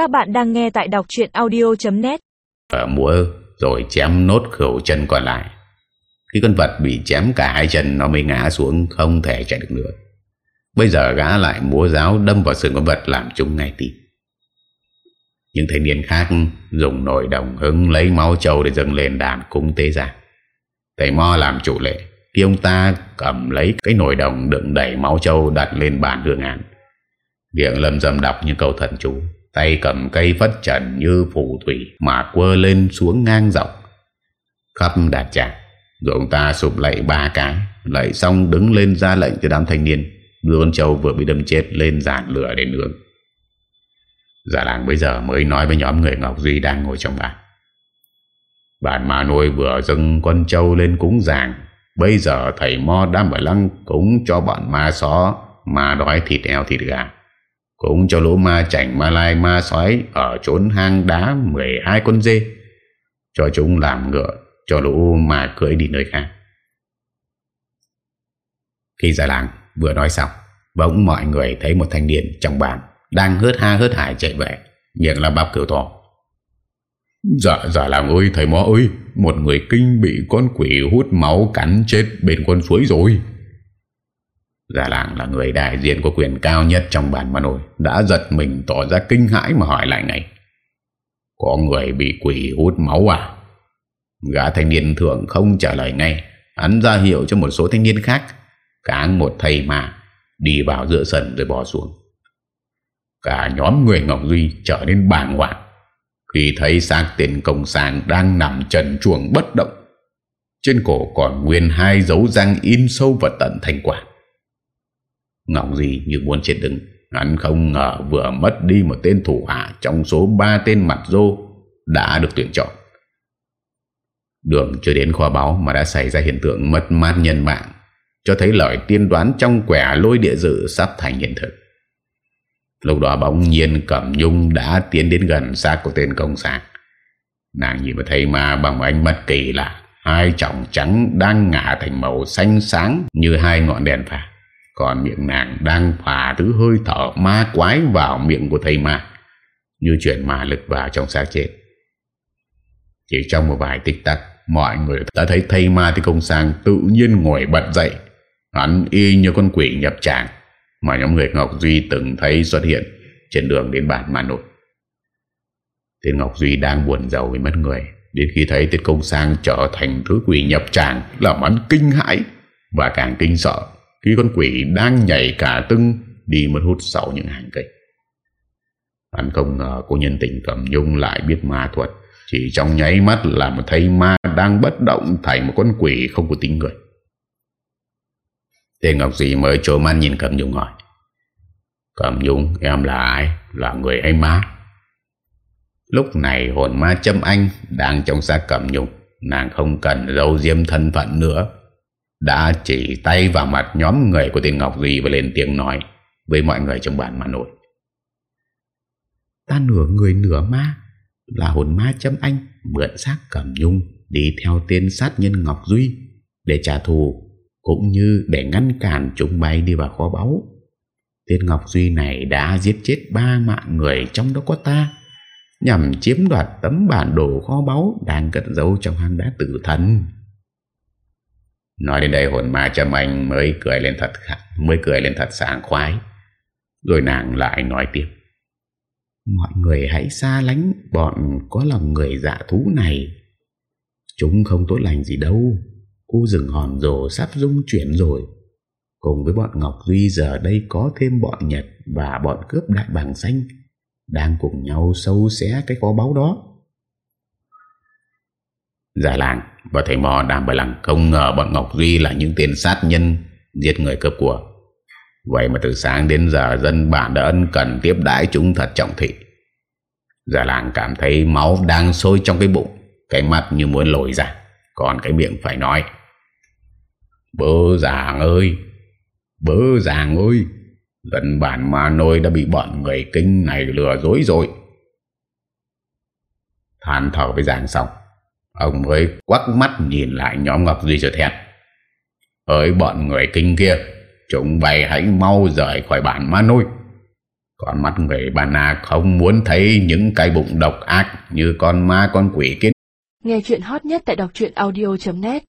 Các bạn đang nghe tại đọc chuyện audio.net Ở múa, rồi chém nốt khẩu chân còn lại. Khi con vật bị chém, cả hai chân Nó mới ngã xuống, không thể chạy được nữa. Bây giờ gã lại múa giáo đâm vào sườn con vật làm chúng ngay tim Những thanh niên khác dùng nồi đồng hứng lấy máu trâu để dâng lên đàn cúng tế giả Thầy Mo làm chủ lệ, Khi ông ta cầm lấy cái nồi đồng đựng đầy máu trâu đặt lên bàn hương án. Miệng lâm dâm đọc như câu thần chú. Tay cầm cây phất trần như phù thủy Mà quơ lên xuống ngang dọc. Khắp đạt tràng Rồi ông ta sụp lạy ba cái Lạy xong đứng lên ra lệnh cho đám thanh niên, Đưa con trâu vừa bị đâm chết lên dàn lửa để nướng. Giả làng bây giờ mới nói với nhóm người Ngọc Duy đang ngồi trong bàn. Bạn mà nuôi vừa dâng con trâu lên cúng giàng, Bây giờ thầy Mo đang ở lăng cúng cho bọn ma xó Mà đói thịt eo thịt gà cũng cho lũ ma chảnh ma lai ma sói Ở trốn hang đá 12 con dê, Cho chúng làm ngựa, Cho lũ ma cưỡi đi nơi khác. Khi ra làng vừa nói xong, Bỗng mọi người thấy một thanh niên trong bàn Đang hớt ha hớt hải chạy về, Miệng là bắp cửu to. Dạ dạ làng ơi, thầy mó ơi, Một người kinh bị con quỷ hút máu cắn chết bên con suối rồi. Già làng là người đại diện của quyền cao nhất trong bản mà nổi, Đã giật mình tỏ ra kinh hãi mà hỏi lại ngay. Có người bị quỷ hút máu à? Gã thanh niên thường không trả lời ngay, Hắn ra hiệu cho một số thanh niên khác Cáng một thầy mà, Đi vào giữa sân rồi bỏ xuống. Cả nhóm người Ngọc Duy trở nên bàng hoàng, Khi thấy xác tiền công sàng đang nằm trần chuồng bất động. Trên cổ còn nguyên hai dấu răng in sâu vào tận thành quản Ngọc gì như muốn chết đứng. Hắn không ngờ vừa mất đi một tên thủ hạ Trong số 3 tên mặt dô Đã được tuyển chọn. Đường chưa đến kho báu Mà đã xảy ra hiện tượng mất mát nhân mạng, Cho thấy lời tiên đoán Trong quẻ lôi địa dự sắp thành hiện thực. Lúc đó bỗng nhiên Cẩm Nhung đã tiến đến gần xác của tên công sản Nàng nhìn thấy ma bằng ánh mắt kỳ lạ, Hai trọng trắng đang ngả thành màu xanh sáng Như hai ngọn đèn pha còn miệng nàng đang phả thứ hơi thở ma quái vào miệng của thầy ma, Như chuyển ma lực vào trong xác chết. Chỉ trong một vài tích tắc, Mọi người đã thấy thầy ma thì công sang, tự nhiên ngồi bật dậy. Hắn y như con quỷ nhập tràng, Mà nhóm người Ngọc Duy từng thấy xuất hiện Trên đường đến bản Mà Nội. Tên Ngọc Duy đang buồn giàu vì mất người, Đến khi thấy Tiết Công Sang trở thành thứ quỷ nhập tràng Làm hắn kinh hãi Và càng kinh sợ khi con quỷ đang nhảy cả tưng, đi mất hút sau những hàng cây. Hắn không ngờ cô nhân tình cầm nhung lại biết ma thuật. Chỉ trong nháy mắt là một thầy ma đang bất động thành một con quỷ không có tính người. Tên Ngọc Dì mới trố mắt nhìn cầm nhung hỏi. Cầm nhung, em là ai? Là người hay ma? Lúc này hồn ma châm anh đang trong xác cầm nhung. Nàng không cần dấu diêm thân phận nữa đã chỉ tay vào mặt nhóm người của tên Ngọc Duy và lên tiếng nói với mọi người trong bản mà nổi. Ta nửa người nửa ma, là hồn ma chấm anh, mượn xác cẩm nhung đi theo tên sát nhân Ngọc Duy để trả thù, cũng như để ngăn cản chúng bay đi vào kho báu. Tên Ngọc Duy này đã giết chết ba mạng người trong đó có ta, nhằm chiếm đoạt tấm bản đồ kho báu đang cất giấu trong hang đá tử thần. Nói đến đây hồn ma châm anh mới cười lên thật mới cười lên thật sảng khoái. Rồi nàng lại nói tiếp. Mọi người hãy xa lánh bọn có lòng người dạ thú này. Chúng không tốt lành gì đâu. Khu rừng hòn rồ sắp dung chuyển rồi. Cùng với bọn Ngọc Duy giờ đây có thêm bọn Nhật và bọn cướp đại bàng xanh đang cùng nhau sâu xé cái kho báu đó. Già làng và thầy mò đàm bài lặng không ngờ bọn Ngọc Duy là những tên sát nhân giết người cướp của. Vậy mà từ sáng đến giờ dân bản đã ân cần tiếp đãi chúng thật trọng thị. Già làng cảm thấy máu đang sôi trong cái bụng, cái mặt như muốn lồi ra, còn cái miệng phải nói. Bơ giàng ơi, bơ giàng ơi, dân bản mà nôi đã bị bọn người kinh này lừa dối rồi. Than thở với giàng xong Ông mới quắc mắt nhìn lại nhóm Ngọc Duy rồi thẹn. Ơi, bọn người kinh kia, Chúng bày hãy mau rời khỏi bản ma nôi. Con mắt người bà na không muốn thấy những cái bụng độc ác như con ma, con quỷ kia. Nghe chuyện hot nhất tại đọc audio.net